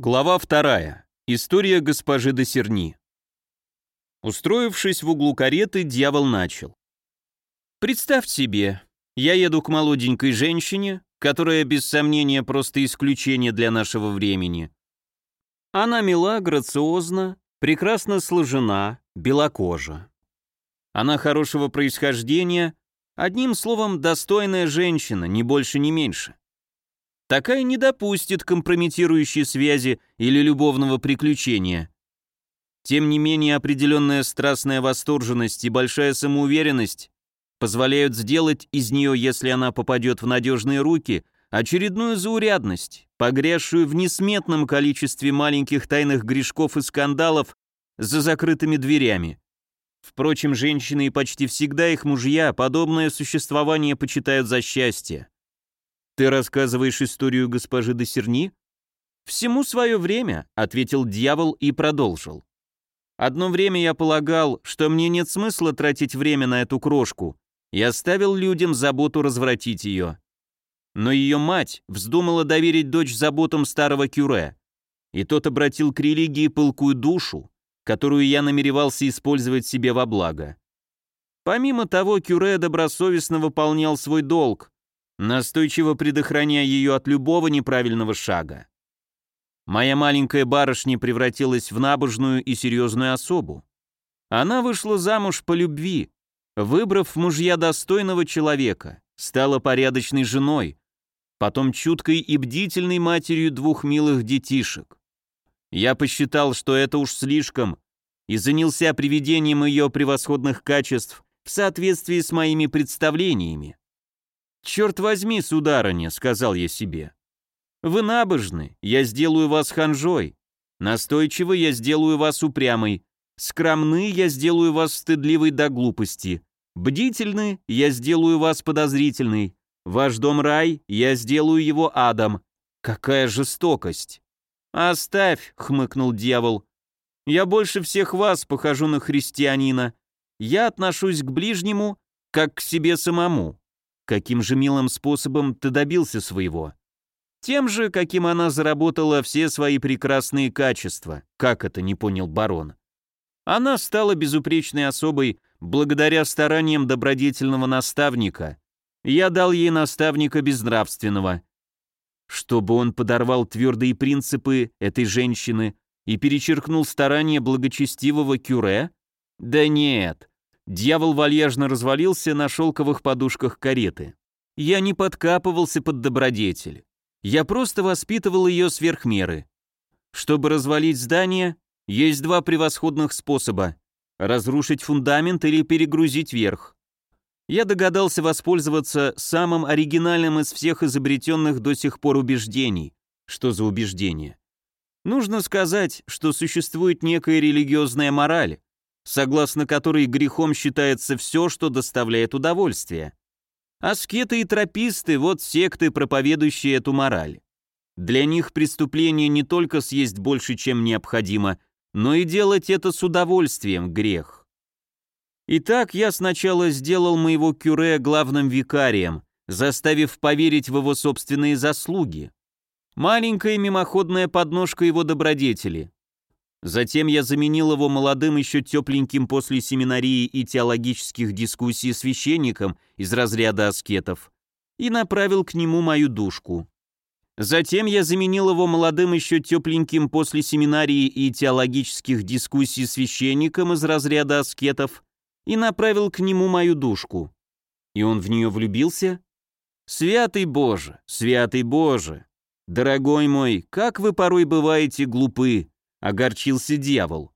Глава вторая. История госпожи де Серни. Устроившись в углу кареты, дьявол начал. Представь себе, я еду к молоденькой женщине, которая без сомнения просто исключение для нашего времени. Она мила, грациозна, прекрасно сложена, белокожа. Она хорошего происхождения, одним словом, достойная женщина, ни больше, ни меньше. Такая не допустит компрометирующей связи или любовного приключения. Тем не менее, определенная страстная восторженность и большая самоуверенность позволяют сделать из нее, если она попадет в надежные руки, очередную заурядность, погрязшую в несметном количестве маленьких тайных грешков и скандалов за закрытыми дверями. Впрочем, женщины и почти всегда их мужья подобное существование почитают за счастье. «Ты рассказываешь историю госпожи де Серни?» «Всему свое время», — ответил дьявол и продолжил. «Одно время я полагал, что мне нет смысла тратить время на эту крошку, и оставил людям заботу развратить ее. Но ее мать вздумала доверить дочь заботам старого кюре, и тот обратил к религии пылкую душу, которую я намеревался использовать себе во благо. Помимо того, кюре добросовестно выполнял свой долг, настойчиво предохраняя ее от любого неправильного шага. Моя маленькая барышня превратилась в набожную и серьезную особу. Она вышла замуж по любви, выбрав мужья достойного человека, стала порядочной женой, потом чуткой и бдительной матерью двух милых детишек. Я посчитал, что это уж слишком, и занялся приведением ее превосходных качеств в соответствии с моими представлениями. «Черт возьми, сударыня», — сказал я себе. «Вы набожны, я сделаю вас ханжой. Настойчиво я сделаю вас упрямой. Скромны, я сделаю вас стыдливой до глупости. Бдительны, я сделаю вас подозрительной. Ваш дом рай, я сделаю его адом. Какая жестокость!» «Оставь», — хмыкнул дьявол. «Я больше всех вас похожу на христианина. Я отношусь к ближнему, как к себе самому. Каким же милым способом ты добился своего? Тем же, каким она заработала все свои прекрасные качества. Как это, не понял барон. Она стала безупречной особой благодаря стараниям добродетельного наставника. Я дал ей наставника безнравственного. Чтобы он подорвал твердые принципы этой женщины и перечеркнул старания благочестивого кюре? Да нет, Дьявол вальяжно развалился на шелковых подушках кареты. Я не подкапывался под добродетель. Я просто воспитывал ее сверх меры. Чтобы развалить здание, есть два превосходных способа – разрушить фундамент или перегрузить верх. Я догадался воспользоваться самым оригинальным из всех изобретенных до сих пор убеждений. Что за убеждение? Нужно сказать, что существует некая религиозная мораль, согласно которой грехом считается все, что доставляет удовольствие. Аскеты и трописты – вот секты, проповедующие эту мораль. Для них преступление не только съесть больше, чем необходимо, но и делать это с удовольствием – грех. Итак, я сначала сделал моего кюре главным викарием, заставив поверить в его собственные заслуги. Маленькая мимоходная подножка его добродетели. Затем я заменил его молодым еще тепленьким после семинарии и теологических дискуссий священником из разряда аскетов и направил к нему мою душку. Затем я заменил его молодым еще тепленьким после семинарии и теологических дискуссий священником из разряда аскетов и направил к нему мою душку. И он в нее влюбился? Святый Боже, святый Боже! Дорогой мой, как вы порой бываете глупы, Огорчился дьявол.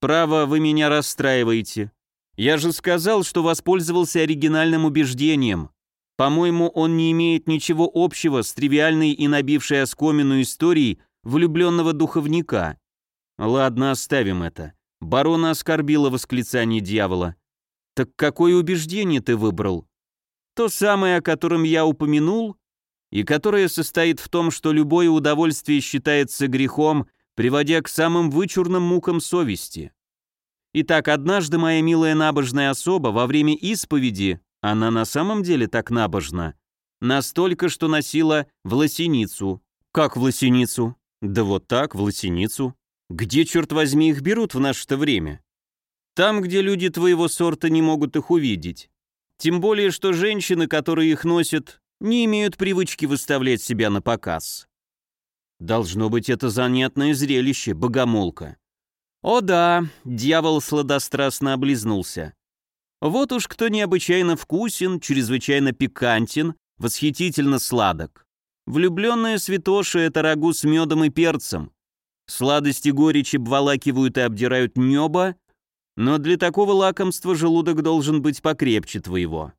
«Право, вы меня расстраиваете. Я же сказал, что воспользовался оригинальным убеждением. По-моему, он не имеет ничего общего с тривиальной и набившей оскомину историей влюбленного духовника. Ладно, оставим это. Барона оскорбило восклицание дьявола. Так какое убеждение ты выбрал? То самое, о котором я упомянул, и которое состоит в том, что любое удовольствие считается грехом приводя к самым вычурным мукам совести. Итак, однажды моя милая набожная особа во время исповеди, она на самом деле так набожна, настолько, что носила в лосиницу. Как в лосиницу? Да вот так, в лосиницу. Где, черт возьми, их берут в наше-то время? Там, где люди твоего сорта не могут их увидеть. Тем более, что женщины, которые их носят, не имеют привычки выставлять себя на показ. Должно быть, это занятное зрелище, богомолка. О да, дьявол сладострастно облизнулся. Вот уж кто необычайно вкусен, чрезвычайно пикантен, восхитительно сладок. Влюбленная святоша — это рагу с медом и перцем. Сладости горечи обволакивают и обдирают небо, но для такого лакомства желудок должен быть покрепче твоего.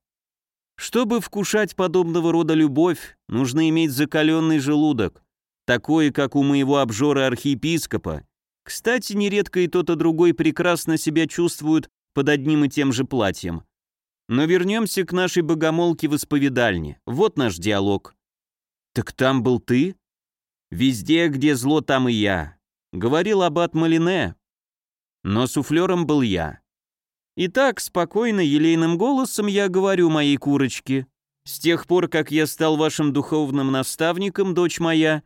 Чтобы вкушать подобного рода любовь, нужно иметь закаленный желудок, такой, как у моего обжора-архиепископа. Кстати, нередко и тот, и другой прекрасно себя чувствуют под одним и тем же платьем. Но вернемся к нашей богомолке в исповедальне. Вот наш диалог. «Так там был ты?» «Везде, где зло, там и я», — говорил аббат Малине. Но суфлером был я. Итак, спокойно, елейным голосом я говорю моей курочке. С тех пор, как я стал вашим духовным наставником, дочь моя,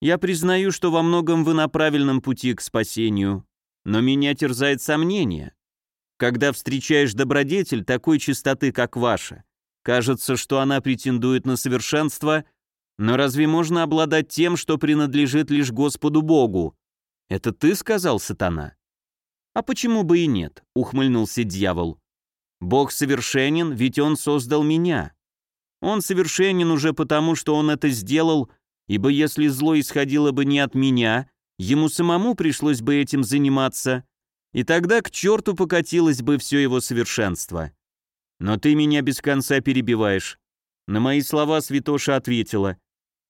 я признаю, что во многом вы на правильном пути к спасению. Но меня терзает сомнение. Когда встречаешь добродетель такой чистоты, как ваша, кажется, что она претендует на совершенство, но разве можно обладать тем, что принадлежит лишь Господу Богу? Это ты сказал, сатана? А почему бы и нет, ухмыльнулся дьявол. Бог совершенен, ведь Он создал меня. Он совершенен уже потому, что Он это сделал, ибо если зло исходило бы не от меня, ему самому пришлось бы этим заниматься, и тогда к черту покатилось бы все его совершенство. Но ты меня без конца перебиваешь. На мои слова святоша ответила.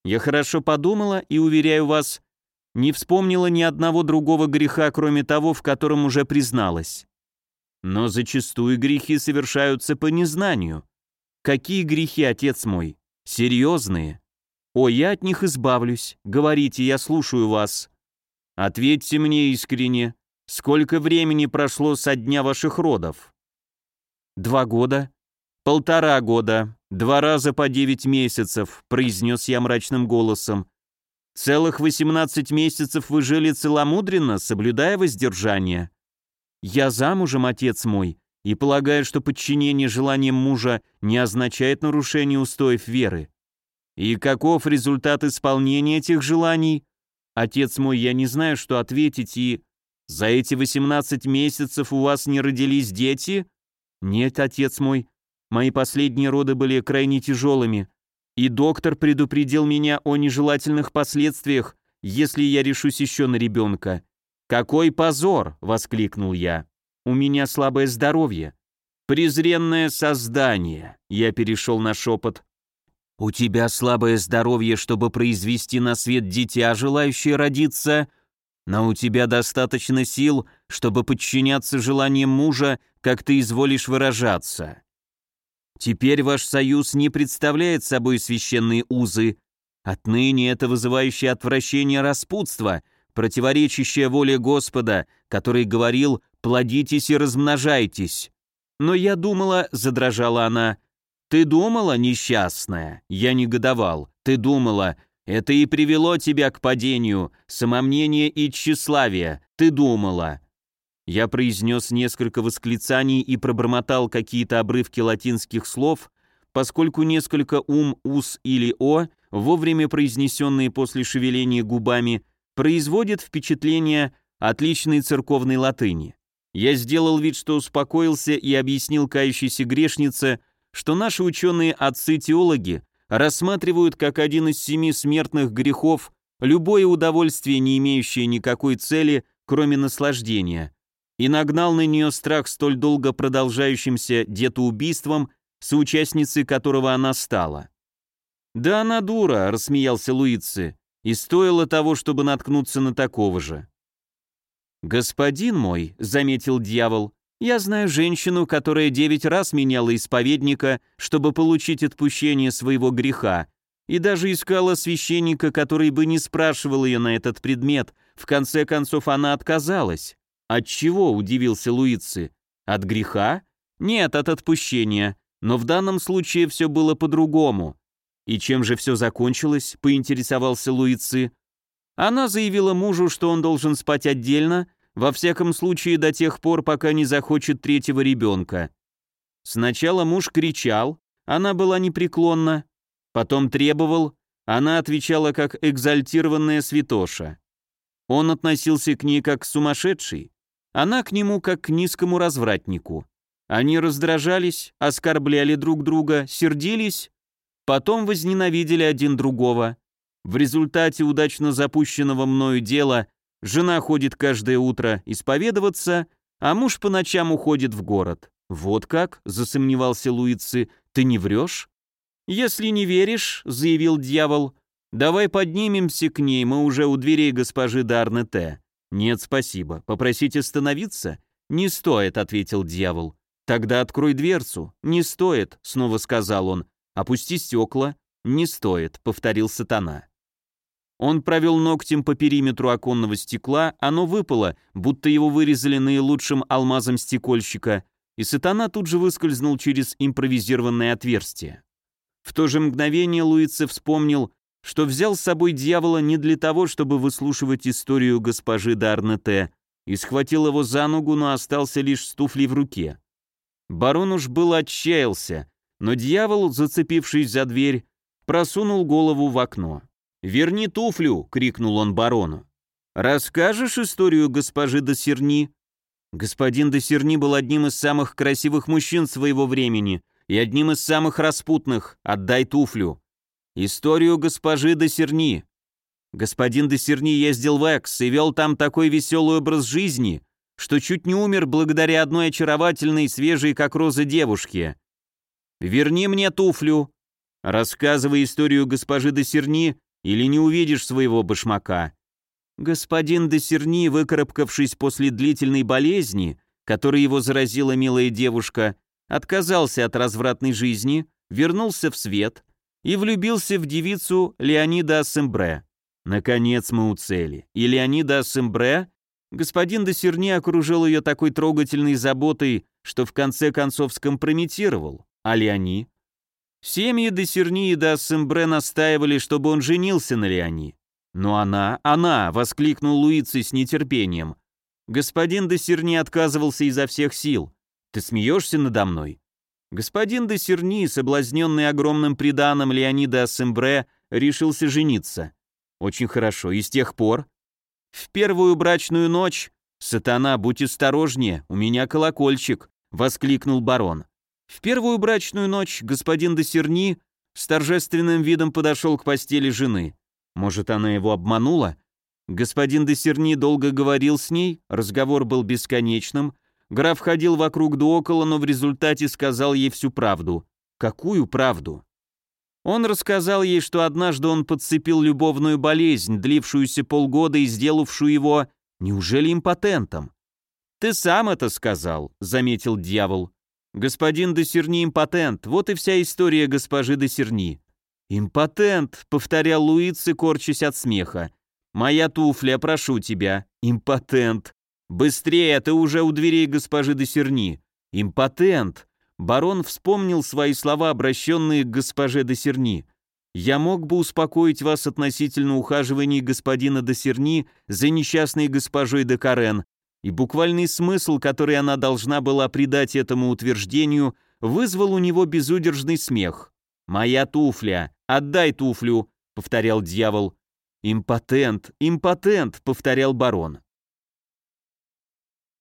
Я хорошо подумала и, уверяю вас, не вспомнила ни одного другого греха, кроме того, в котором уже призналась. Но зачастую грехи совершаются по незнанию. Какие грехи, отец мой? Серьезные. О, я от них избавлюсь. Говорите, я слушаю вас. Ответьте мне искренне, Сколько времени прошло со дня ваших родов? Два года. Полтора года. Два раза по девять месяцев, произнес я мрачным голосом. Целых восемнадцать месяцев вы жили целомудренно, соблюдая воздержание. Я замужем, отец мой, и полагаю, что подчинение желаниям мужа не означает нарушение устоев веры. И каков результат исполнения этих желаний? Отец мой, я не знаю, что ответить, и... За эти 18 месяцев у вас не родились дети? Нет, отец мой. Мои последние роды были крайне тяжелыми. И доктор предупредил меня о нежелательных последствиях, если я решусь еще на ребенка. «Какой позор!» — воскликнул я. «У меня слабое здоровье». «Презренное создание!» — я перешел на шепот. «У тебя слабое здоровье, чтобы произвести на свет дитя, желающее родиться...» но у тебя достаточно сил, чтобы подчиняться желаниям мужа, как ты изволишь выражаться. Теперь ваш союз не представляет собой священные узы. Отныне это вызывающее отвращение распутство, противоречащее воле Господа, который говорил «плодитесь и размножайтесь». Но я думала, задрожала она, «Ты думала, несчастная?» Я негодовал. «Ты думала, это и привело тебя к падению, самомнение и тщеславие. Ты думала». Я произнес несколько восклицаний и пробормотал какие-то обрывки латинских слов, поскольку несколько ум, ус или о, вовремя произнесенные после шевеления губами, производят впечатление отличной церковной латыни. Я сделал вид, что успокоился и объяснил кающейся грешнице, что наши ученые-отцы-теологи рассматривают как один из семи смертных грехов любое удовольствие, не имеющее никакой цели, кроме наслаждения, и нагнал на нее страх столь долго продолжающимся детоубийством, соучастницей которого она стала. «Да она дура», — рассмеялся Луицы, — «и стоило того, чтобы наткнуться на такого же». «Господин мой», — заметил дьявол, я знаю женщину, которая девять раз меняла исповедника, чтобы получить отпущение своего греха, и даже искала священника, который бы не спрашивал ее на этот предмет. В конце концов, она отказалась. От чего, удивился Луици? От греха? Нет, от отпущения. Но в данном случае все было по-другому. И чем же все закончилось, поинтересовался Луици. Она заявила мужу, что он должен спать отдельно, во всяком случае до тех пор, пока не захочет третьего ребенка. Сначала муж кричал, она была непреклонна, потом требовал, она отвечала как экзальтированная святоша. Он относился к ней как к сумасшедшей, она к нему как к низкому развратнику. Они раздражались, оскорбляли друг друга, сердились, потом возненавидели один другого. В результате удачно запущенного мною дела жена ходит каждое утро исповедоваться, а муж по ночам уходит в город. «Вот как?» — засомневался Луицы. «Ты не врешь?» «Если не веришь», — заявил дьявол, — «давай поднимемся к ней, мы уже у дверей госпожи Дарнете». «Нет, спасибо. Попросить остановиться?» «Не стоит», — ответил дьявол. «Тогда открой дверцу». «Не стоит», — снова сказал он. «Опусти стекла». «Не стоит», — повторил сатана. Он провел ногтем по периметру оконного стекла, оно выпало, будто его вырезали наилучшим алмазом стекольщика, и сатана тут же выскользнул через импровизированное отверстие. В то же мгновение Луице вспомнил, что взял с собой дьявола не для того, чтобы выслушивать историю госпожи Дарнете, и схватил его за ногу, но остался лишь с туфлей в руке. Барон уж был отчаялся, но дьявол, зацепившись за дверь, просунул голову в окно. «Верни туфлю!» — крикнул он барону. «Расскажешь историю госпожи Досерни?» Господин Досерни был одним из самых красивых мужчин своего времени и одним из самых распутных. Отдай туфлю. Историю госпожи Досерни. Господин Досерни ездил в Экс и вел там такой веселый образ жизни, что чуть не умер благодаря одной очаровательной, свежей, как роза девушке. «Верни мне туфлю», Рассказывай историю госпожи Досерни, или не увидишь своего башмака. Господин Десерни, выкарабкавшись после длительной болезни, которой его заразила милая девушка, отказался от развратной жизни, вернулся в свет и влюбился в девицу Леонида Ассембре. Наконец мы у цели. И Леонида Ассембре, господин Десерни окружил ее такой трогательной заботой, что в конце концов скомпрометировал. А Леони? Семьи Десерни и Дассембре настаивали, чтобы он женился на Леони. «Но она, она!» — воскликнул Луиций с нетерпением. Господин Десерни отказывался изо всех сил. «Ты смеешься надо мной?» Господин Десерни, соблазненный огромным приданым Леонида Ассембре, решился жениться. Очень хорошо, и с тех пор... В первую брачную ночь... «Сатана, будь осторожнее, у меня колокольчик», — воскликнул барон. В первую брачную ночь господин Досерни с торжественным видом подошел к постели жены. Может, она его обманула? Господин Десерни долго говорил с ней, разговор был бесконечным. Граф ходил вокруг да около, но в результате сказал ей всю правду. Какую правду? Он рассказал ей, что однажды он подцепил любовную болезнь, длившуюся полгода и сделавшую его, неужели импотентом? «Ты сам это сказал», — заметил дьявол. «Господин Досерни импотент, вот и вся история госпожи Досерни». «Импотент», — повторял Луици, корчась от смеха. «Моя туфля, прошу тебя. Импотент. Быстрее, ты уже у дверей госпожи Досерни. Импотент». Барон вспомнил свои слова, обращенные к госпоже Досерни. «Я мог бы успокоить вас относительно ухаживаний господина Досерни за несчастной госпожой де Карен, и буквальный смысл, который она должна была придать этому утверждению, вызвал у него безудержный смех. «Моя туфля! Отдай туфлю!» — повторял дьявол. «Импотент! Импотент!» — повторял барон.